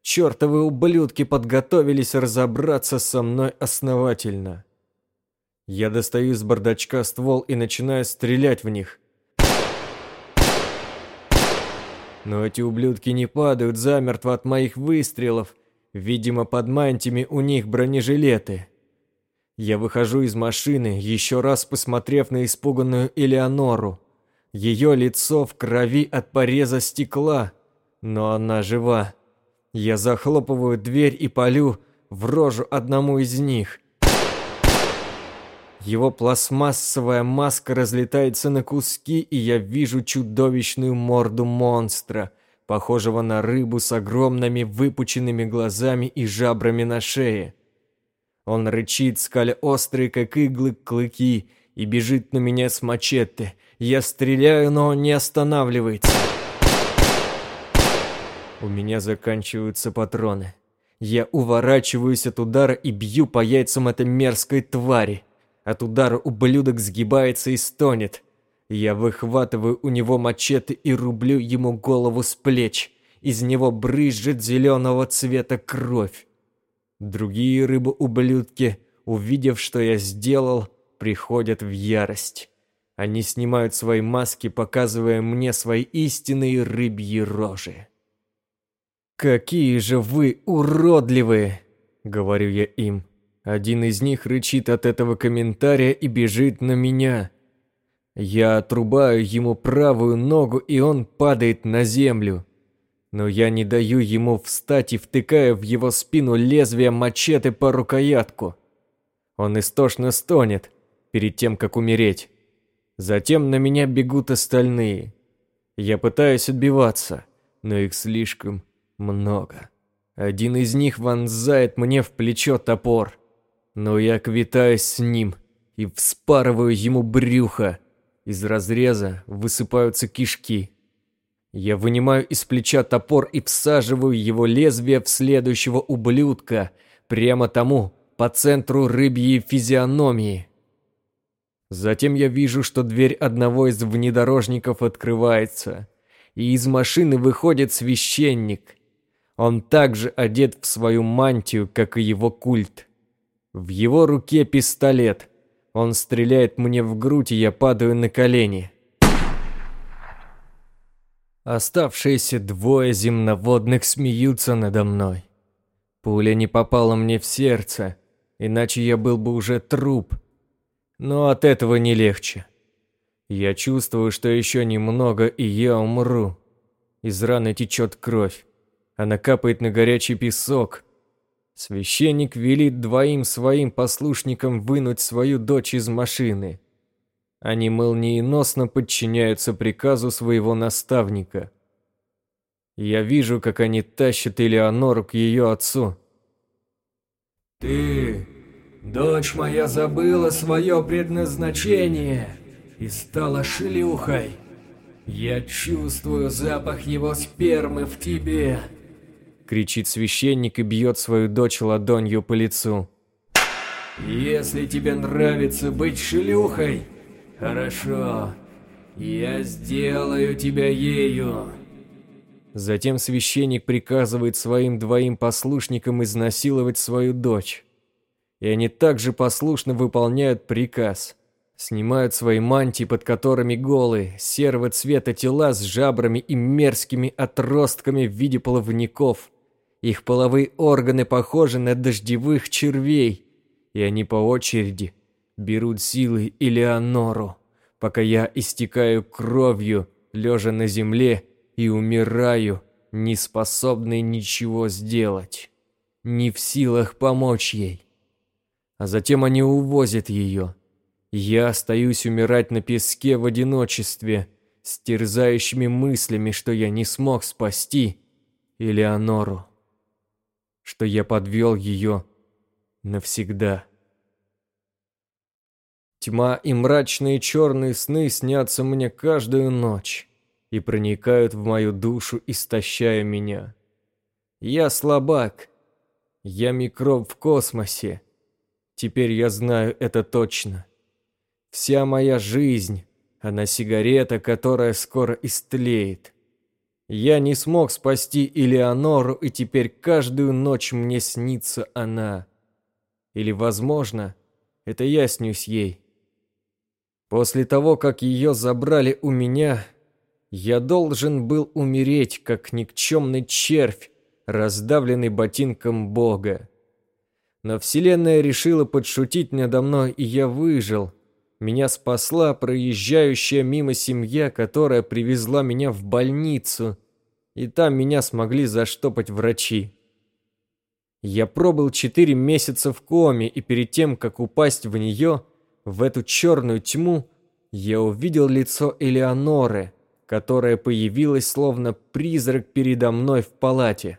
Чёртовы ублюдки подготовились разобраться со мной основательно. Я достаю из бардачка ствол и начинаю стрелять в них. Но эти ублюдки не падают замертво от моих выстрелов. Видимо, под мантиями у них бронежилеты. Я выхожу из машины, еще раз посмотрев на испуганную Элеонору. Ее лицо в крови от пореза стекла, но она жива. Я захлопываю дверь и полю в рожу одному из них. Его пластмассовая маска разлетается на куски, и я вижу чудовищную морду монстра, похожего на рыбу с огромными выпученными глазами и жабрами на шее. Он рычит, скаля острые, как иглы, клыки, и бежит на меня с мачете. Я стреляю, но он не останавливается. У меня заканчиваются патроны. Я уворачиваюсь от удара и бью по яйцам этой мерзкой твари. От удара ублюдок сгибается и стонет. Я выхватываю у него мачете и рублю ему голову с плеч. Из него брызжет зеленого цвета кровь. Другие рыбы-ублюдки, увидев, что я сделал, приходят в ярость. Они снимают свои маски, показывая мне свои истинные рыбьи рожи. «Какие же вы уродливые!» — говорю я им. Один из них рычит от этого комментария и бежит на меня. Я отрубаю ему правую ногу, и он падает на землю. Но я не даю ему встать и втыкаю в его спину лезвие мачете по рукоятку. Он истошно стонет перед тем, как умереть. Затем на меня бегут остальные. Я пытаюсь отбиваться, но их слишком много. Один из них вонзает мне в плечо топор, но я квитаюсь с ним и вспарываю ему брюхо. Из разреза высыпаются кишки. Я вынимаю из плеча топор и всаживаю его лезвие в следующего ублюдка, прямо тому, по центру рыбьей физиономии. Затем я вижу, что дверь одного из внедорожников открывается, и из машины выходит священник. Он также одет в свою мантию, как и его культ. В его руке пистолет. Он стреляет мне в грудь, и я падаю на колени. Оставшиеся двое земноводных смеются надо мной. Пуля не попала мне в сердце, иначе я был бы уже труп. Но от этого не легче. Я чувствую, что еще немного, и я умру. Из раны течет кровь. Она капает на горячий песок. Священник велит двоим своим послушникам вынуть свою дочь из машины. Они молниеносно подчиняются приказу своего наставника. Я вижу, как они тащат Элеонору к ее отцу. «Ты, дочь моя, забыла свое предназначение и стала шлюхой. Я чувствую запах его спермы в тебе» кричит священник и бьет свою дочь ладонью по лицу. Если тебе нравится быть шлюхой, хорошо, я сделаю тебя ею. Затем священник приказывает своим двоим послушникам изнасиловать свою дочь. И они также послушно выполняют приказ. Снимают свои мантии, под которыми голые, серого цвета тела с жабрами и мерзкими отростками в виде плавников – их половые органы похожи на дождевых червей, и они по очереди берут силы Элеонору, пока я истекаю кровью, лежа на земле и умираю, не способный ничего сделать, не в силах помочь ей. А затем они увозят ее. Я остаюсь умирать на песке в одиночестве, с терзающими мыслями, что я не смог спасти Элеонору что я подвел ее навсегда. Тьма и мрачные черные сны снятся мне каждую ночь и проникают в мою душу, истощая меня. Я слабак, я микроб в космосе. Теперь я знаю это точно. Вся моя жизнь Она сигарета, которая скоро истлеет. Я не смог спасти Элеонору, и теперь каждую ночь мне снится она. Или, возможно, это я снюсь ей. После того, как ее забрали у меня, я должен был умереть, как никчемный червь, раздавленный ботинком Бога. Но Вселенная решила подшутить надо мной, и я выжил. Меня спасла проезжающая мимо семья, которая привезла меня в больницу, и там меня смогли заштопать врачи. Я пробыл четыре месяца в коме, и перед тем, как упасть в нее, в эту черную тьму, я увидел лицо Элеоноры, которая появилась словно призрак передо мной в палате.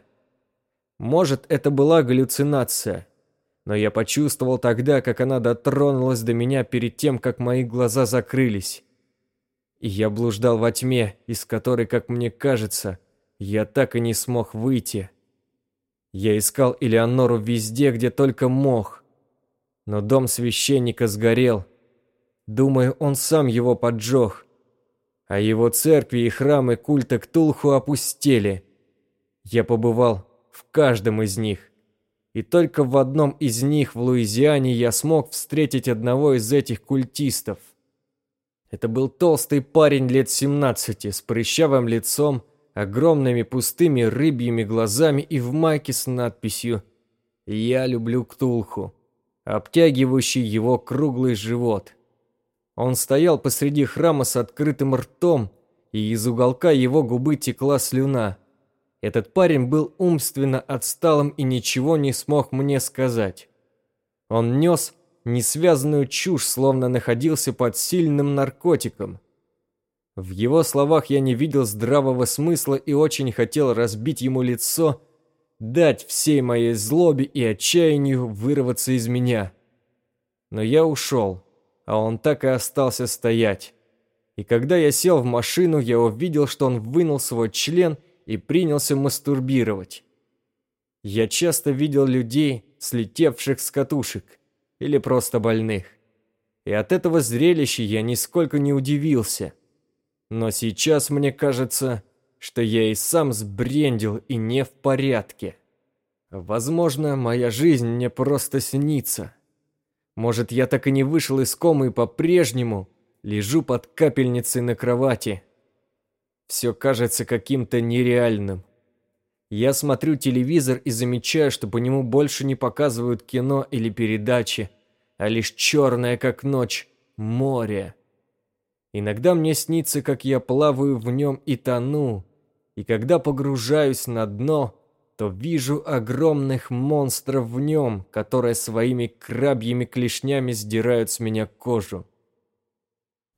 Может, это была галлюцинация, но я почувствовал тогда, как она дотронулась до меня перед тем, как мои глаза закрылись. И я блуждал во тьме, из которой, как мне кажется, я так и не смог выйти. Я искал Элеонору везде, где только мог. Но дом священника сгорел. Думаю, он сам его поджег. А его церкви и храмы культа Ктулху опустели. Я побывал в каждом из них. И только в одном из них в Луизиане я смог встретить одного из этих культистов. Это был толстый парень лет 17 с прыщавым лицом, огромными пустыми рыбьими глазами и в майке с надписью «Я люблю Ктулху», обтягивающий его круглый живот. Он стоял посреди храма с открытым ртом, и из уголка его губы текла слюна. Этот парень был умственно отсталым и ничего не смог мне сказать. Он нес несвязанную чушь, словно находился под сильным наркотиком. В его словах я не видел здравого смысла и очень хотел разбить ему лицо, дать всей моей злобе и отчаянию вырваться из меня. Но я ушел, а он так и остался стоять. И когда я сел в машину, я увидел, что он вынул свой член и принялся мастурбировать. Я часто видел людей, слетевших с катушек, или просто больных. И от этого зрелища я нисколько не удивился. Но сейчас мне кажется, что я и сам сбрендил и не в порядке. Возможно, моя жизнь мне просто снится. Может, я так и не вышел из комы и по-прежнему лежу под капельницей на кровати, все кажется каким-то нереальным. Я смотрю телевизор и замечаю, что по нему больше не показывают кино или передачи, а лишь черное, как ночь, море. Иногда мне снится, как я плаваю в нем и тону, и когда погружаюсь на дно, то вижу огромных монстров в нем, которые своими крабьими клешнями сдирают с меня кожу.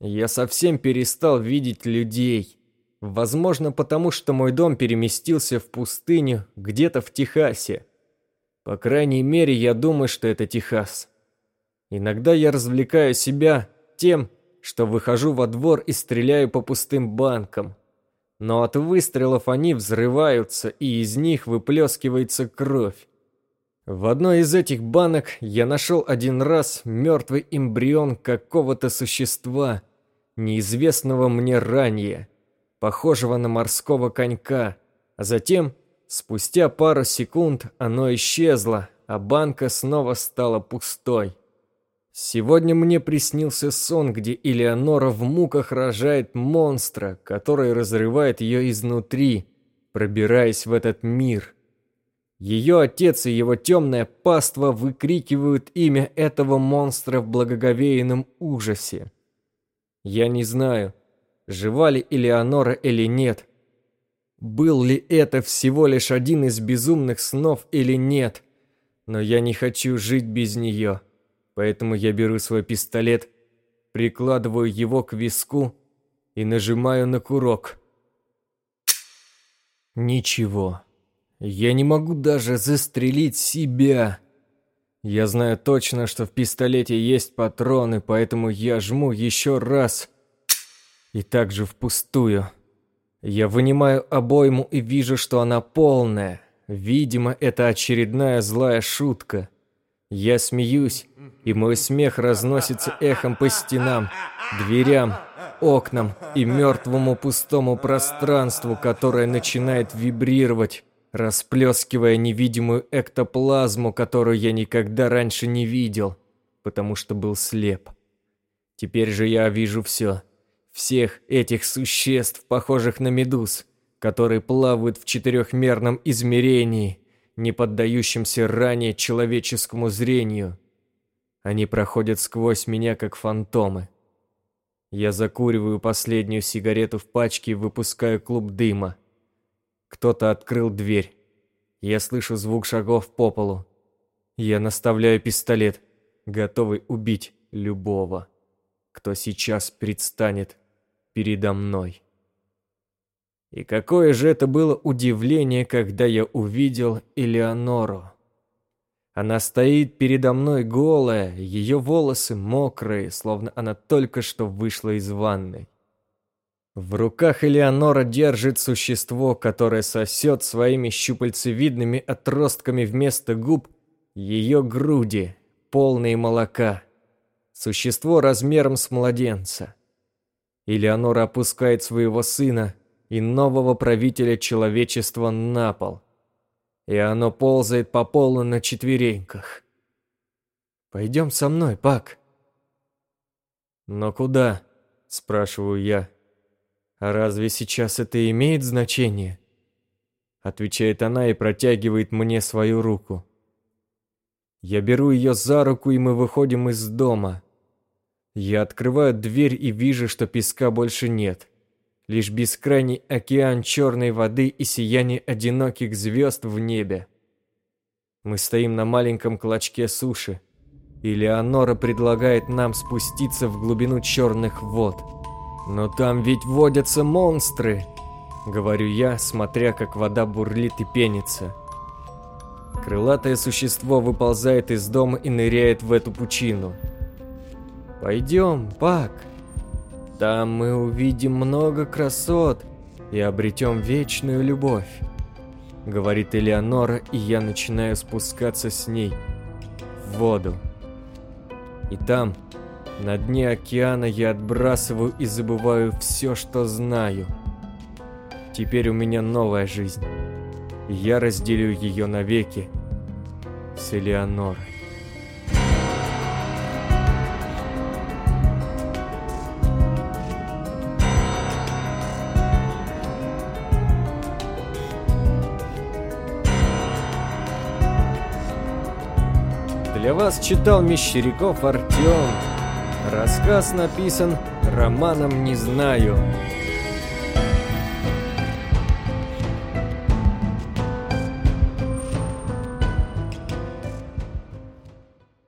Я совсем перестал видеть людей, Возможно, потому что мой дом переместился в пустыню, где-то в Техасе. По крайней мере, я думаю, что это Техас. Иногда я развлекаю себя тем, что выхожу во двор и стреляю по пустым банкам. Но от выстрелов они взрываются, и из них выплескивается кровь. В одной из этих банок я нашел один раз мертвый эмбрион какого-то существа, неизвестного мне ранее похожего на морского конька, а затем, спустя пару секунд, оно исчезло, а банка снова стала пустой. Сегодня мне приснился сон, где Элеонора в муках рожает монстра, который разрывает ее изнутри, пробираясь в этот мир. Ее отец и его темное паство выкрикивают имя этого монстра в благоговейном ужасе. Я не знаю, жива ли Элеонора или нет. Был ли это всего лишь один из безумных снов или нет. Но я не хочу жить без нее. Поэтому я беру свой пистолет, прикладываю его к виску и нажимаю на курок. Ничего. Я не могу даже застрелить себя. Я знаю точно, что в пистолете есть патроны, поэтому я жму еще раз и также впустую. Я вынимаю обойму и вижу, что она полная. Видимо, это очередная злая шутка. Я смеюсь, и мой смех разносится эхом по стенам, дверям окнам и мертвому пустому пространству, которое начинает вибрировать, расплескивая невидимую эктоплазму, которую я никогда раньше не видел, потому что был слеп. Теперь же я вижу все. Всех этих существ, похожих на медуз, которые плавают в четырехмерном измерении, не поддающемся ранее человеческому зрению. Они проходят сквозь меня, как фантомы. Я закуриваю последнюю сигарету в пачке и выпускаю клуб дыма. Кто-то открыл дверь. Я слышу звук шагов по полу. Я наставляю пистолет, готовый убить любого, кто сейчас предстанет передо мной. И какое же это было удивление, когда я увидел Элеонору. Она стоит передо мной голая, ее волосы мокрые, словно она только что вышла из ванны. В руках Элеонора держит существо, которое сосет своими щупальцевидными отростками вместо губ ее груди, полные молока. Существо размером с младенца. Элеонора опускает своего сына и нового правителя человечества на пол. И оно ползает по полу на четвереньках. «Пойдем со мной, Пак». «Но куда?» – спрашиваю я. «А разве сейчас это имеет значение?» Отвечает она и протягивает мне свою руку. Я беру ее за руку, и мы выходим из дома. Я открываю дверь и вижу, что песка больше нет лишь бескрайний океан черной воды и сияние одиноких звезд в небе. Мы стоим на маленьком клочке суши, и Леонора предлагает нам спуститься в глубину черных вод. Но там ведь водятся монстры, говорю я, смотря как вода бурлит и пенится. Крылатое существо выползает из дома и ныряет в эту пучину. «Пойдем, Пак», там мы увидим много красот и обретем вечную любовь. Говорит Элеонора, и я начинаю спускаться с ней в воду. И там, на дне океана, я отбрасываю и забываю все, что знаю. Теперь у меня новая жизнь. И я разделю ее навеки с Элеонорой. Вас читал Мещеряков Артем. Рассказ написан романом «Не знаю».